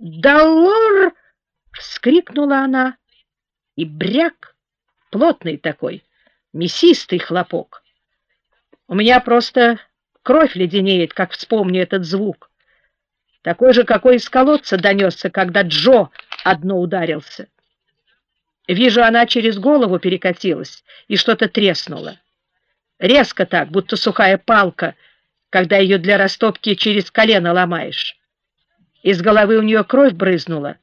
«Долор!» — вскрикнула она, и бряк, плотный такой, мясистый хлопок. У меня просто кровь леденеет, как вспомню этот звук. Такой же, какой из колодца донесся, когда Джо одно ударился. Вижу, она через голову перекатилась, и что-то треснуло. Резко так, будто сухая палка, когда ее для растопки через колено ломаешь. Из головы у нее кровь брызнула,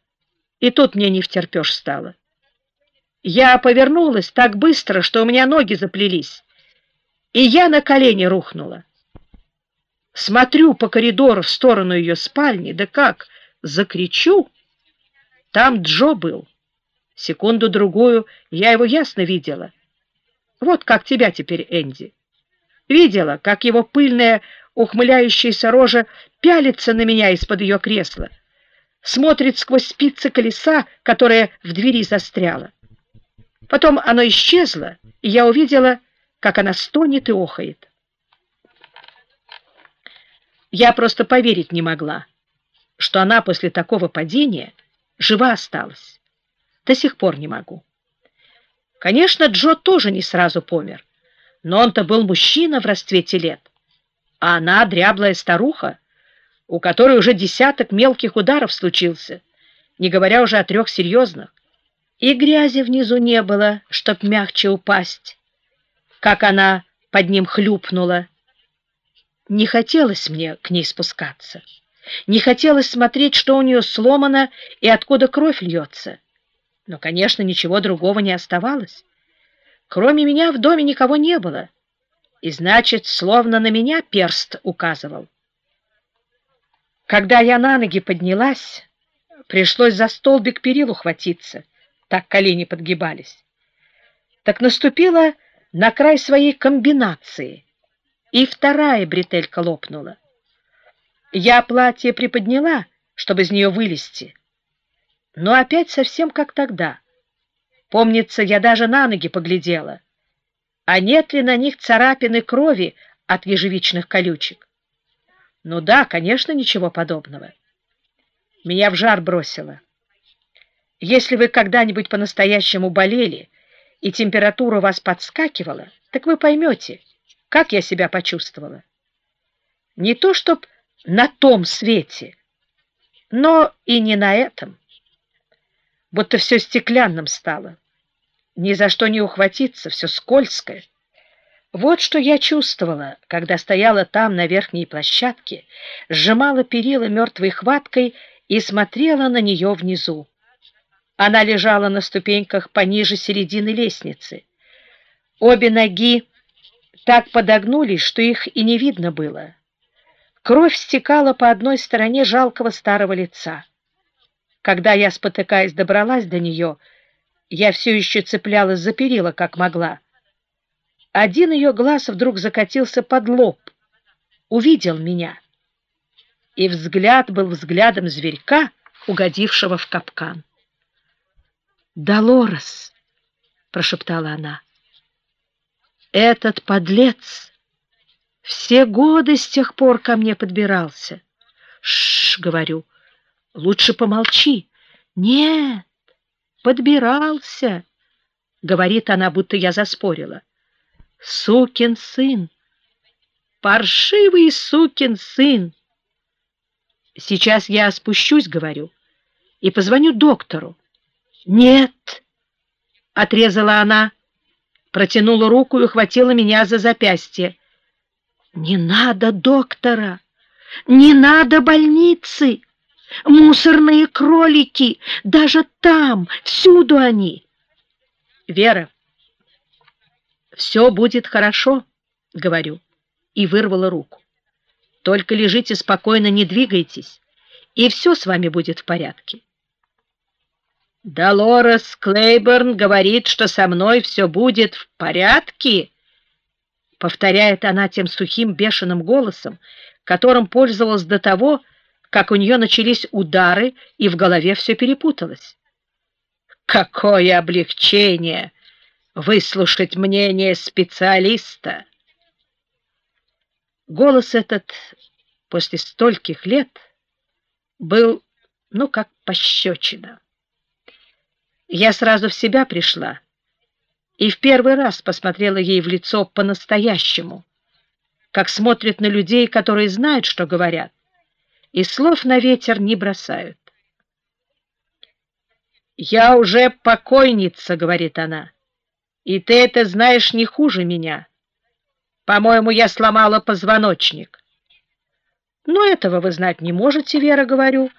и тут мне не втерпешь стало. Я повернулась так быстро, что у меня ноги заплелись, и я на колени рухнула. Смотрю по коридору в сторону ее спальни, да как, закричу. Там Джо был. Секунду-другую я его ясно видела. Вот как тебя теперь, Энди. Видела, как его пыльная ухмыляющаяся рожа пялится на меня из-под ее кресла, смотрит сквозь спицы колеса, которое в двери застряло. Потом оно исчезло, и я увидела, как она стонет и охает. Я просто поверить не могла, что она после такого падения жива осталась. До сих пор не могу. Конечно, Джо тоже не сразу помер, но он-то был мужчина в расцвете лет а она дряблая старуха, у которой уже десяток мелких ударов случился, не говоря уже о трех серьезных. И грязи внизу не было, чтоб мягче упасть, как она под ним хлюпнула. Не хотелось мне к ней спускаться. Не хотелось смотреть, что у нее сломано и откуда кровь льется. Но, конечно, ничего другого не оставалось. Кроме меня в доме никого не было и, значит, словно на меня перст указывал. Когда я на ноги поднялась, пришлось за столбик перил ухватиться, так колени подгибались. Так наступила на край своей комбинации, и вторая бретелька лопнула. Я платье приподняла, чтобы из нее вылезти, но опять совсем как тогда. Помнится, я даже на ноги поглядела — а нет ли на них царапины крови от ежевичных колючек? Ну да, конечно, ничего подобного. Меня в жар бросило. Если вы когда-нибудь по-настоящему болели, и температура у вас подскакивала, так вы поймете, как я себя почувствовала. Не то чтоб на том свете, но и не на этом. Будто все стеклянным стало ни за что не ухватиться, все скользкое. Вот что я чувствовала, когда стояла там на верхней площадке, сжимала перила мертвой хваткой и смотрела на нее внизу. Она лежала на ступеньках пониже середины лестницы. Обе ноги так подогнулись, что их и не видно было. Кровь стекала по одной стороне жалкого старого лица. Когда я, спотыкаясь, добралась до нее, я все еще цеплялась за перила, как могла. Один ее глаз вдруг закатился под лоб, увидел меня. И взгляд был взглядом зверька, угодившего в капкан. «Долорес!» — прошептала она. «Этот подлец все годы с тех пор ко мне подбирался. Шш, говорю, лучше помолчи. Нет, подбирался, — говорит она, будто я заспорила. Сукин сын, паршивый сукин сын. Сейчас я спущусь, говорю, и позвоню доктору. Нет, — отрезала она, протянула руку и ухватила меня за запястье. Не надо доктора, не надо больницы. Мусорные кролики, даже там, всюду они. Вера, все будет хорошо, говорю, и вырвала руку. Только лежите спокойно, не двигайтесь, и все с вами будет в порядке. Долорес Клейборн говорит, что со мной все будет в порядке, повторяет она тем сухим бешеным голосом, которым пользовалась до того, как у нее начались удары, и в голове все перепуталось. Какое облегчение выслушать мнение специалиста! Голос этот после стольких лет был ну, как пощечина. Я сразу в себя пришла и в первый раз посмотрела ей в лицо по-настоящему, как смотрят на людей, которые знают, что говорят, и слов на ветер не бросают. «Я уже покойница», — говорит она, — «и ты это знаешь не хуже меня. По-моему, я сломала позвоночник». «Но этого вы знать не можете, Вера, говорю».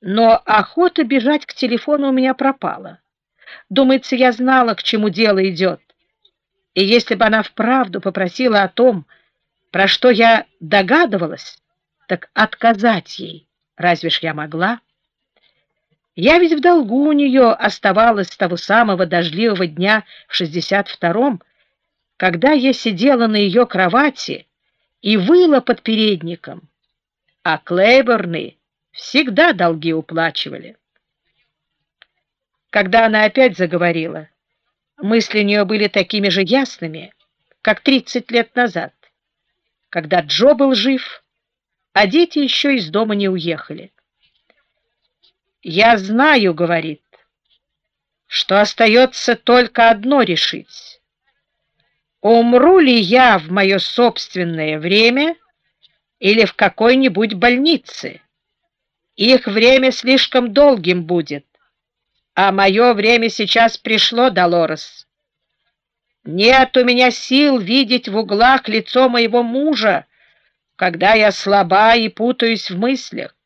Но охота бежать к телефону у меня пропала. Думается, я знала, к чему дело идет. И если бы она вправду попросила о том, про что я догадывалась, так отказать ей разве ж я могла? Я ведь в долгу у нее оставалась с того самого дождливого дня в 62-м, когда я сидела на ее кровати и выла под передником, а Клейборны всегда долги уплачивали. Когда она опять заговорила, мысли у нее были такими же ясными, как 30 лет назад, когда Джо был жив, а дети еще из дома не уехали. «Я знаю, — говорит, — что остается только одно решить. Умру ли я в мое собственное время или в какой-нибудь больнице?» Их время слишком долгим будет, а мое время сейчас пришло, Долорес. Нет у меня сил видеть в углах лицо моего мужа, когда я слаба и путаюсь в мыслях.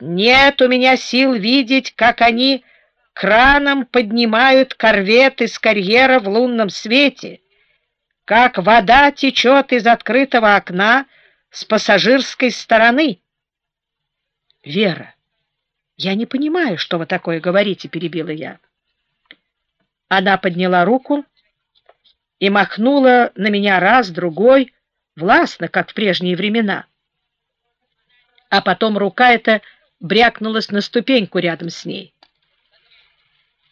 Нет у меня сил видеть, как они краном поднимают корвет из карьера в лунном свете, как вода течет из открытого окна с пассажирской стороны. Вера, я не понимаю, что вы такое говорите, перебила я. Она подняла руку и махнула на меня раз, другой, властно, как в прежние времена. А потом рука эта брякнулась на ступеньку рядом с ней.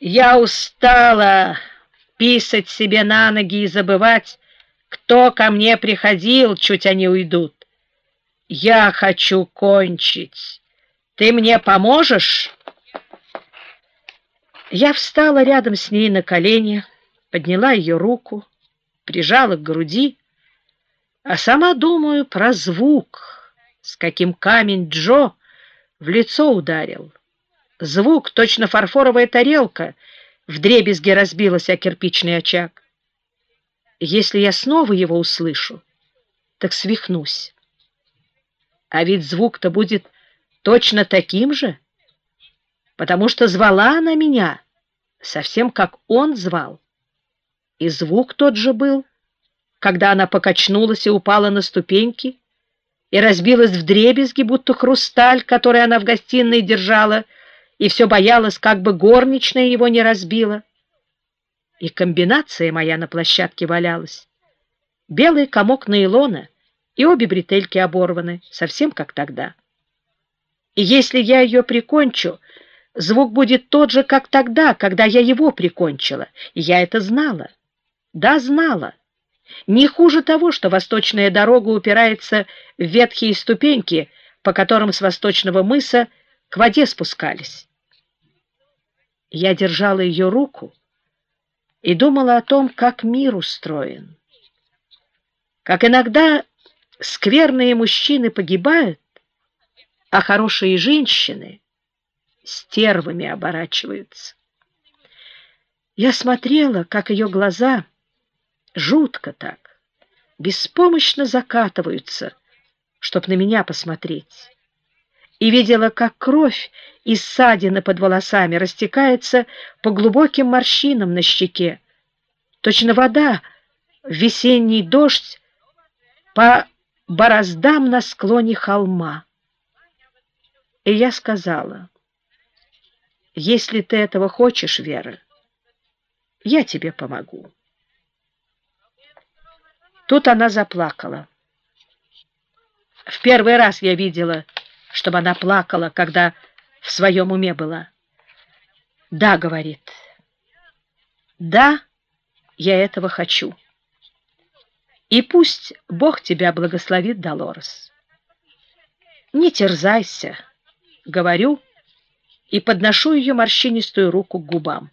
Я устала писать себе на ноги и забывать, кто ко мне приходил, чуть они уйдут. Я хочу кончить. Ты мне поможешь? Я встала рядом с ней на колени, подняла ее руку, прижала к груди, а сама думаю про звук, с каким камень Джо в лицо ударил. Звук, точно фарфоровая тарелка, вдребезги разбилась о кирпичный очаг. Если я снова его услышу, так свихнусь. А ведь звук-то будет точно таким же, потому что звала она меня, совсем как он звал. И звук тот же был, когда она покачнулась и упала на ступеньки, и разбилась в дребезги, будто хрусталь, который она в гостиной держала, и все боялась, как бы горничная его не разбила. И комбинация моя на площадке валялась. Белый комок нейлона и обе бретельки оборваны, совсем как тогда. И если я ее прикончу, звук будет тот же, как тогда, когда я его прикончила. И я это знала. Да, знала. Не хуже того, что восточная дорога упирается в ветхие ступеньки, по которым с восточного мыса к воде спускались. Я держала ее руку и думала о том, как мир устроен. Как иногда скверные мужчины погибают, а хорошие женщины стервами оборачиваются. Я смотрела, как ее глаза жутко так, беспомощно закатываются, чтоб на меня посмотреть, и видела, как кровь из ссадины под волосами растекается по глубоким морщинам на щеке. Точно вода в весенний дождь по бороздам на склоне холма. И я сказала, если ты этого хочешь, Вера, я тебе помогу. Тут она заплакала. В первый раз я видела, чтобы она плакала, когда в своем уме была. «Да», — говорит, — «да, я этого хочу. И пусть Бог тебя благословит, Долорес. Не терзайся» говорю и подношу ее морщинистую руку к губам.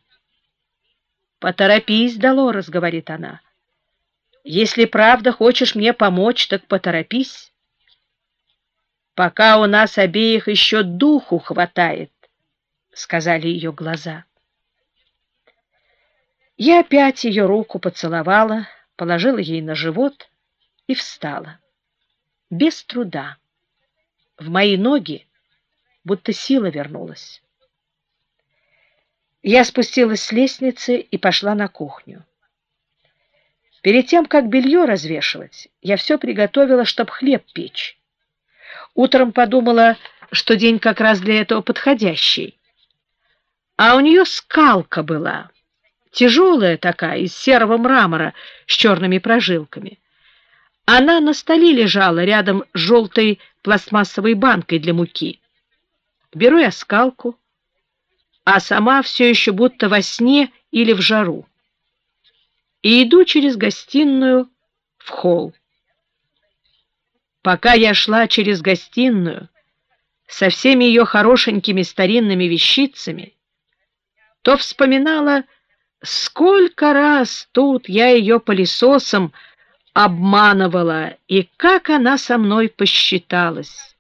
«Поторопись, Долорес», — говорит она. «Если правда хочешь мне помочь, так поторопись. Пока у нас обеих еще духу хватает», — сказали ее глаза. Я опять ее руку поцеловала, положила ей на живот и встала. Без труда. В мои ноги будто сила вернулась. Я спустилась с лестницы и пошла на кухню. Перед тем, как белье развешивать, я все приготовила, чтобы хлеб печь. Утром подумала, что день как раз для этого подходящий. А у нее скалка была, тяжелая такая, из серого мрамора с черными прожилками. Она на столе лежала рядом с желтой пластмассовой банкой для муки. Беру я скалку, а сама все еще будто во сне или в жару. И иду через гостиную в холл. Пока я шла через гостиную со всеми ее хорошенькими старинными вещицами, то вспоминала, сколько раз тут я ее пылесосом обманывала и как она со мной посчиталась.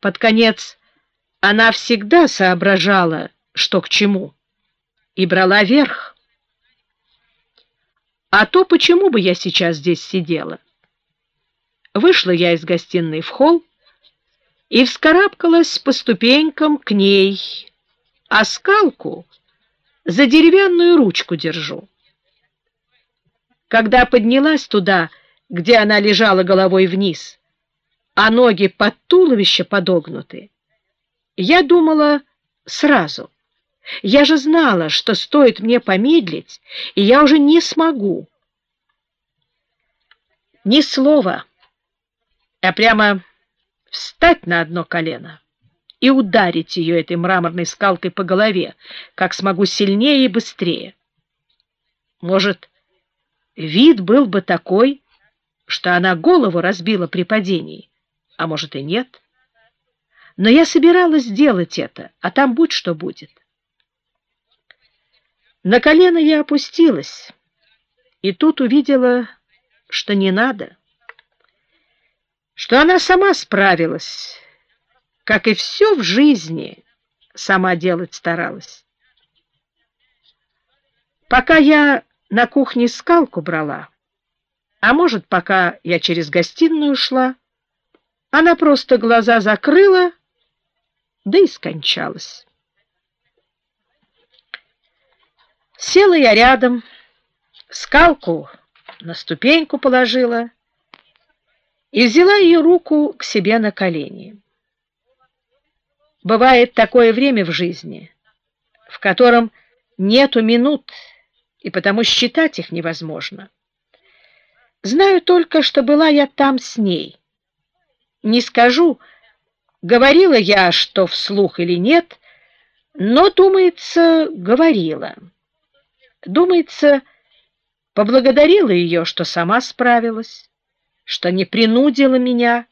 Под конец она всегда соображала, что к чему, и брала верх. А то почему бы я сейчас здесь сидела? Вышла я из гостиной в холл и вскарабкалась по ступенькам к ней, а скалку за деревянную ручку держу. Когда поднялась туда, где она лежала головой вниз, а ноги под туловище подогнуты, я думала сразу. Я же знала, что стоит мне помедлить, и я уже не смогу. Ни слова, а прямо встать на одно колено и ударить ее этой мраморной скалкой по голове, как смогу сильнее и быстрее. Может, вид был бы такой, что она голову разбила при падении, а может и нет. Но я собиралась сделать это, а там будь что будет. На колено я опустилась, и тут увидела, что не надо, что она сама справилась, как и все в жизни сама делать старалась. Пока я на кухне скалку брала, а может, пока я через гостиную шла, она просто глаза закрыла да и скончалась. Села я рядом, скалку на ступеньку положила и взяла ее руку к себе на колени. Бывает такое время в жизни, в котором нету минут, и потому считать их невозможно. Знаю только, что была я там с ней. Не скажу, Говорила я, что вслух или нет, но, думается, говорила. Думается, поблагодарила ее, что сама справилась, что не принудила меня,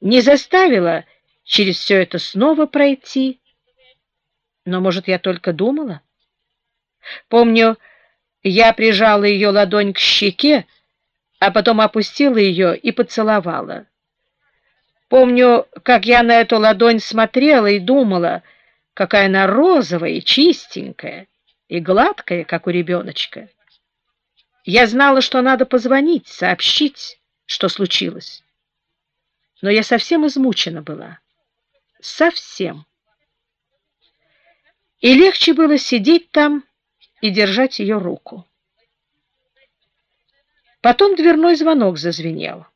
не заставила через все это снова пройти. Но, может, я только думала? Помню, я прижала ее ладонь к щеке, а потом опустила ее и поцеловала. Помню, как я на эту ладонь смотрела и думала, какая она розовая и чистенькая, и гладкая, как у ребеночка. Я знала, что надо позвонить, сообщить, что случилось. Но я совсем измучена была. Совсем. И легче было сидеть там и держать ее руку. Потом дверной звонок зазвенел.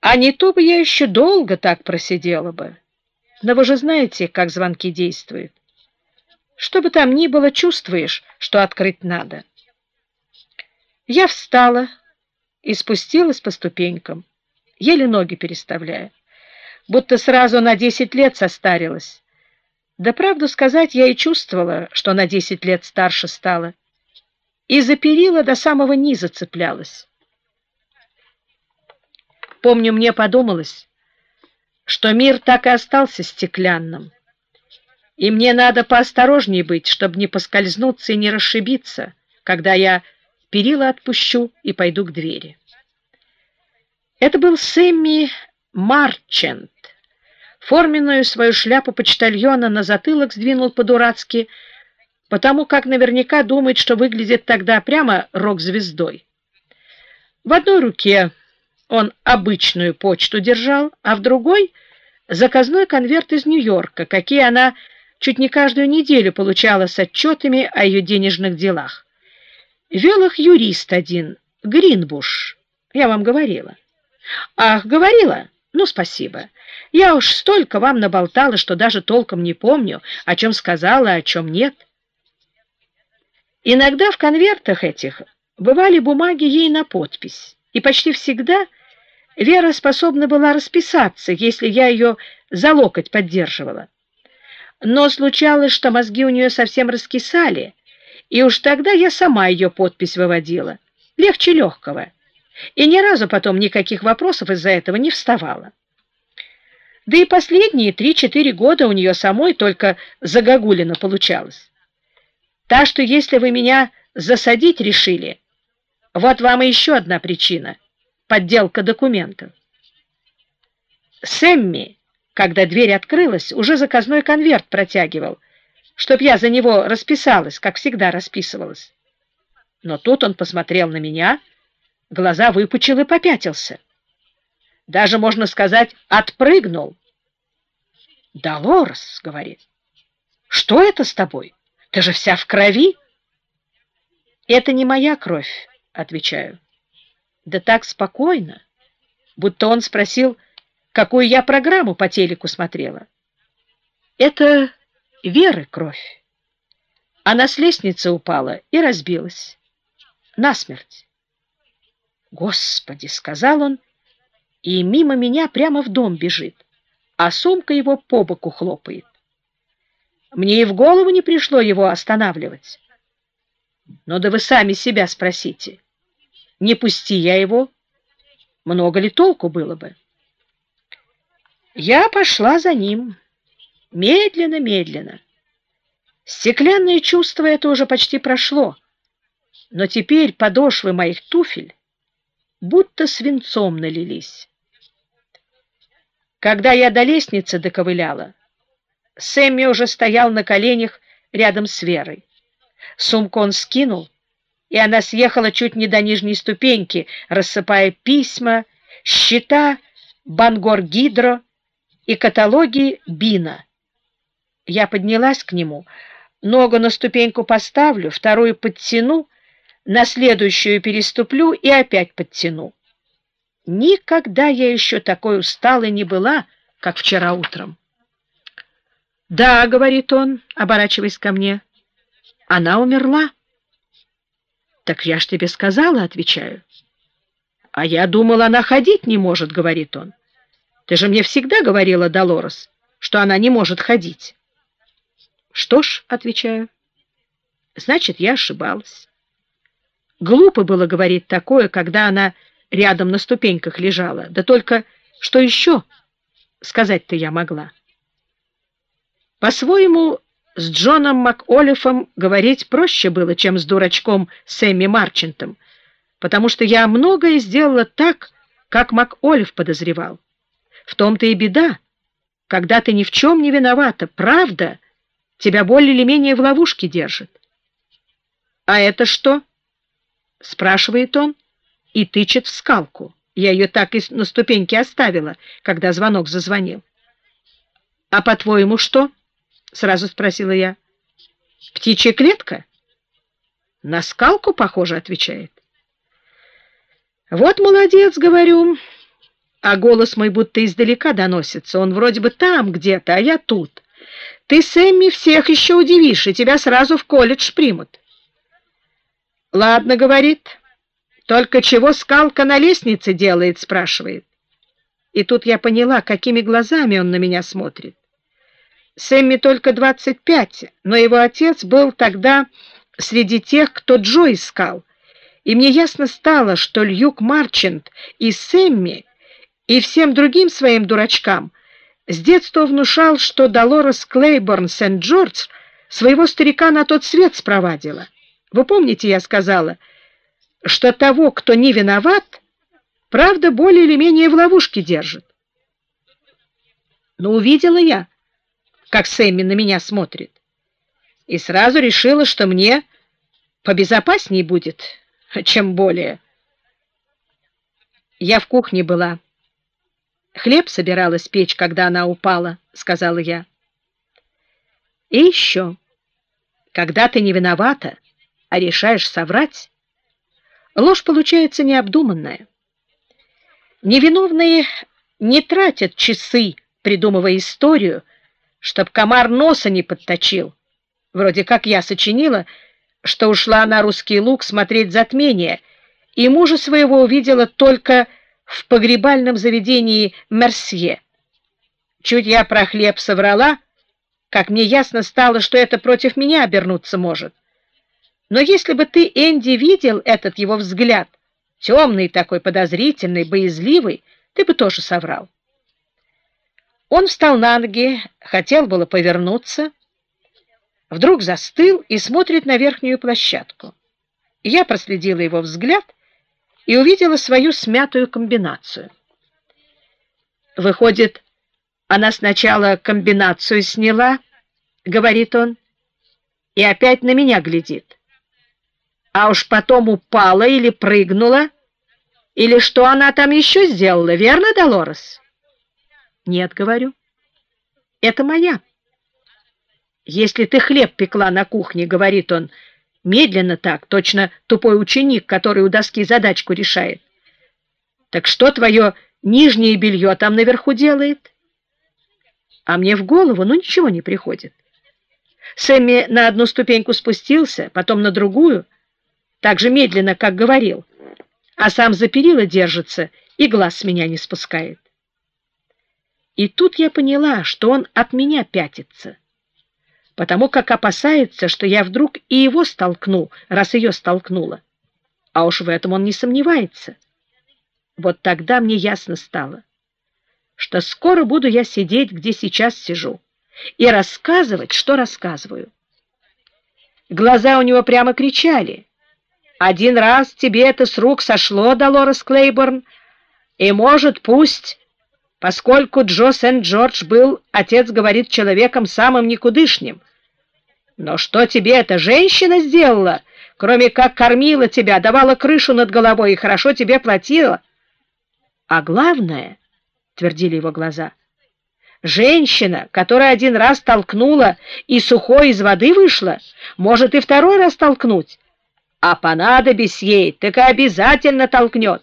А не то бы я еще долго так просидела бы. Но вы же знаете, как звонки действуют. Что бы там ни было, чувствуешь, что открыть надо. Я встала и спустилась по ступенькам, еле ноги переставляя, будто сразу на десять лет состарилась. Да правду сказать, я и чувствовала, что на десять лет старше стала, и за перила до самого низа цеплялась. Помню, мне подумалось, что мир так и остался стеклянным, и мне надо поосторожнее быть, чтобы не поскользнуться и не расшибиться, когда я перила отпущу и пойду к двери. Это был Сэмми Марчент. Форменную свою шляпу почтальона на затылок сдвинул по-дурацки, потому как наверняка думает, что выглядит тогда прямо рок-звездой. В одной руке он обычную почту держал, а в другой — заказной конверт из Нью-Йорка, какие она чуть не каждую неделю получала с отчетами о ее денежных делах. Вел их юрист один, Гринбуш, я вам говорила. Ах, говорила? Ну, спасибо. Я уж столько вам наболтала, что даже толком не помню, о чем сказала, о чем нет. Иногда в конвертах этих бывали бумаги ей на подпись, и почти всегда Вера способна была расписаться, если я ее за локоть поддерживала. Но случалось, что мозги у нее совсем раскисали, и уж тогда я сама ее подпись выводила, легче легкого, и ни разу потом никаких вопросов из-за этого не вставала. Да и последние три-четыре года у нее самой только загогулина получалось. Так что если вы меня засадить решили, вот вам и еще одна причина — подделка документов. Сэмми, когда дверь открылась, уже заказной конверт протягивал, чтоб я за него расписалась, как всегда расписывалась. Но тут он посмотрел на меня, глаза выпучил и попятился. Даже, можно сказать, отпрыгнул. «Долорес», — говорит, — «что это с тобой? Ты же вся в крови!» «Это не моя кровь», — отвечаю. «Да так спокойно, будто он спросил, какую я программу по телеку смотрела. Это Веры кровь. Она с лестницы упала и разбилась. Насмерть. «Господи!» — сказал он, и мимо меня прямо в дом бежит а сумка его по боку хлопает. Мне и в голову не пришло его останавливать. Но да вы сами себя спросите. Не пусти я его, много ли толку было бы? Я пошла за ним, медленно-медленно. Стеклянное чувство это уже почти прошло, но теперь подошвы моих туфель будто свинцом налились. Когда я до лестницы доковыляла, Сэмми уже стоял на коленях рядом с Верой. Сумку он скинул, и она съехала чуть не до нижней ступеньки, рассыпая письма, счета Бангор Гидро и каталоги Бина. Я поднялась к нему, ногу на ступеньку поставлю, вторую подтяну, на следующую переступлю и опять подтяну. Никогда я еще такой усталой не была, как вчера утром. «Да», — говорит он, оборачиваясь ко мне, — «она умерла». «Так я ж тебе сказала», — отвечаю. «А я думал, она ходить не может», — говорит он. «Ты же мне всегда говорила, Долорес, что она не может ходить». «Что ж», — отвечаю, — «значит, я ошибалась». Глупо было говорить такое, когда она рядом на ступеньках лежала. Да только что еще сказать-то я могла? По-своему, с Джоном МакОлифом говорить проще было, чем с дурачком Сэмми Марчентом, потому что я многое сделала так, как МакОлиф подозревал. В том-то и беда. Когда ты ни в чем не виновата, правда, тебя более или менее в ловушке держит. — А это что? — спрашивает он и тычет в скалку. Я ее так и на ступеньке оставила, когда звонок зазвонил. — А по-твоему что? — сразу спросила я. — Птичья клетка? — На скалку, похоже, отвечает. — Вот молодец, говорю. А голос мой будто издалека доносится. Он вроде бы там где-то, а я тут. Ты, Сэмми, всех еще удивишь, и тебя сразу в колледж примут. — Ладно, — говорит, — только чего скалка на лестнице делает, спрашивает. И тут я поняла, какими глазами он на меня смотрит. Сэмми только 25, но его отец был тогда среди тех, кто Джо искал. И мне ясно стало, что Льюк Марчант и Сэмми, и всем другим своим дурачкам с детства внушал, что Долорес Клейборн Сент-Джордж своего старика на тот свет спровадила. Вы помните, я сказала, что того, кто не виноват, правда, более или менее в ловушке держит. Но увидела я, как Сэмми на меня смотрит, и сразу решила, что мне побезопаснее будет, чем более. Я в кухне была. Хлеб собиралась печь, когда она упала, сказала я. И еще, когда ты не виновата, а решаешь соврать, ложь получается необдуманная. Невиновные не тратят часы, придумывая историю, чтоб комар носа не подточил. Вроде как я сочинила, что ушла на русский луг смотреть затмение, и мужа своего увидела только в погребальном заведении Мерсье. Чуть я про хлеб соврала, как мне ясно стало, что это против меня обернуться может. Но если бы ты, Энди, видел этот его взгляд, темный такой, подозрительный, боязливый, ты бы тоже соврал. Он встал на ноги, хотел было повернуться, вдруг застыл и смотрит на верхнюю площадку. Я проследила его взгляд и увидела свою смятую комбинацию. Выходит, она сначала комбинацию сняла, говорит он, и опять на меня глядит. А уж потом упала или прыгнула, или что она там еще сделала, верно, Долорес? Нет, говорю, это моя. Если ты хлеб пекла на кухне, говорит он, медленно так, точно тупой ученик, который у доски задачку решает. Так что твое нижнее белье там наверху делает? А мне в голову, ну, ничего не приходит. Сэмми на одну ступеньку спустился, потом на другую, так же медленно, как говорил, а сам за перила держится и глаз с меня не спускает. И тут я поняла, что он от меня пятится, потому как опасается, что я вдруг и его столкну, раз ее столкнула. А уж в этом он не сомневается. Вот тогда мне ясно стало что скоро буду я сидеть, где сейчас сижу, и рассказывать, что рассказываю. Глаза у него прямо кричали. «Один раз тебе это с рук сошло, Долорес Клейборн, и, может, пусть, поскольку Джо Сент-Джордж был, отец говорит, человеком самым никудышним. Но что тебе эта женщина сделала, кроме как кормила тебя, давала крышу над головой и хорошо тебе платила? А главное — твердили его глаза. Женщина, которая один раз толкнула и сухой из воды вышла, может и второй раз толкнуть, а понадобись ей, так и обязательно толкнет.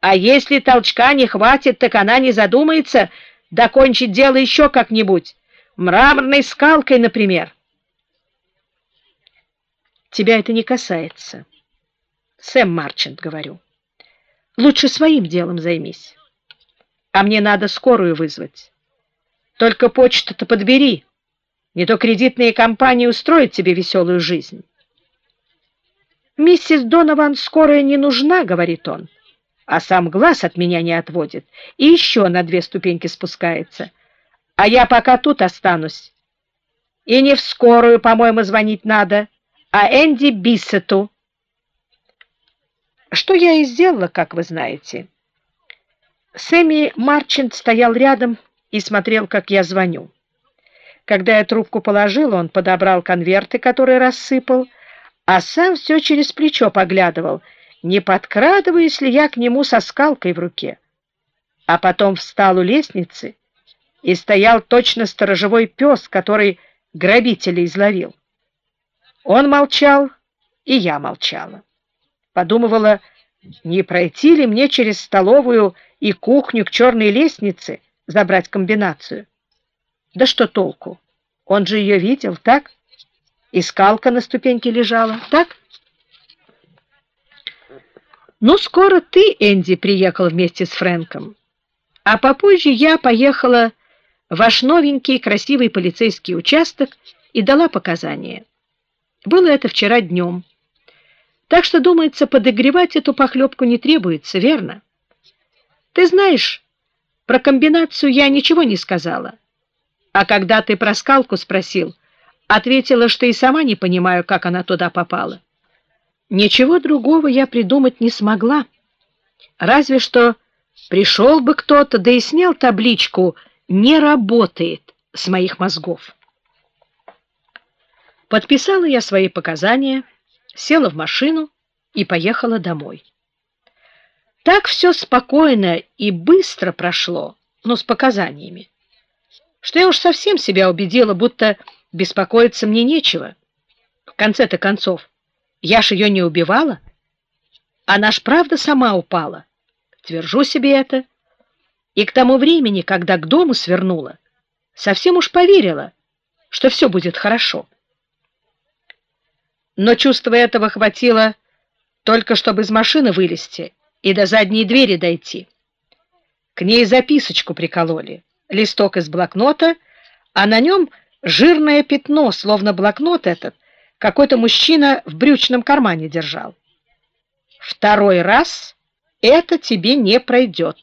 А если толчка не хватит, так она не задумается докончить дело еще как-нибудь, мраморной скалкой, например. Тебя это не касается. Сэм Марчант, говорю. Лучше своим делом займись а мне надо скорую вызвать. Только почту-то подбери, не то кредитные компании устроят тебе веселую жизнь. «Миссис Донован скорая не нужна», — говорит он, а сам глаз от меня не отводит и еще на две ступеньки спускается. А я пока тут останусь. И не в скорую, по-моему, звонить надо, а Энди Биссету. Что я и сделала, как вы знаете. Сэмми Марчант стоял рядом и смотрел, как я звоню. Когда я трубку положил, он подобрал конверты, которые рассыпал, а сам все через плечо поглядывал, не подкрадываюсь ли я к нему со скалкой в руке. А потом встал у лестницы и стоял точно сторожевой пес, который грабителя изловил. Он молчал, и я молчала. Подумывала, не пройти ли мне через столовую и кухню к черной лестнице забрать комбинацию? Да что толку? Он же ее видел, так? И скалка на ступеньке лежала, так? Ну, скоро ты, Энди, приехал вместе с Фрэнком. А попозже я поехала в ваш новенький красивый полицейский участок и дала показания. Было это вчера днем. Так что, думается, подогревать эту похлебку не требуется, верно? Ты знаешь, Про комбинацию я ничего не сказала. А когда ты про скалку спросил, ответила, что и сама не понимаю, как она туда попала. Ничего другого я придумать не смогла. Разве что пришел бы кто-то, да и снял табличку «Не работает» с моих мозгов. Подписала я свои показания, села в машину и поехала домой. Так все спокойно и быстро прошло, но с показаниями, что я уж совсем себя убедила, будто беспокоиться мне нечего. В конце-то концов, я ж ее не убивала, она ж правда сама упала. Твержу себе это. И к тому времени, когда к дому свернула, совсем уж поверила, что все будет хорошо. Но чувства этого хватило только чтобы из машины вылезти и до задней двери дойти. К ней записочку прикололи, листок из блокнота, а на нем жирное пятно, словно блокнот этот какой-то мужчина в брючном кармане держал. Второй раз это тебе не пройдет.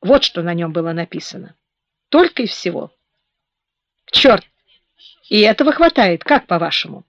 Вот что на нем было написано. Только и всего. Черт! И этого хватает, как по-вашему?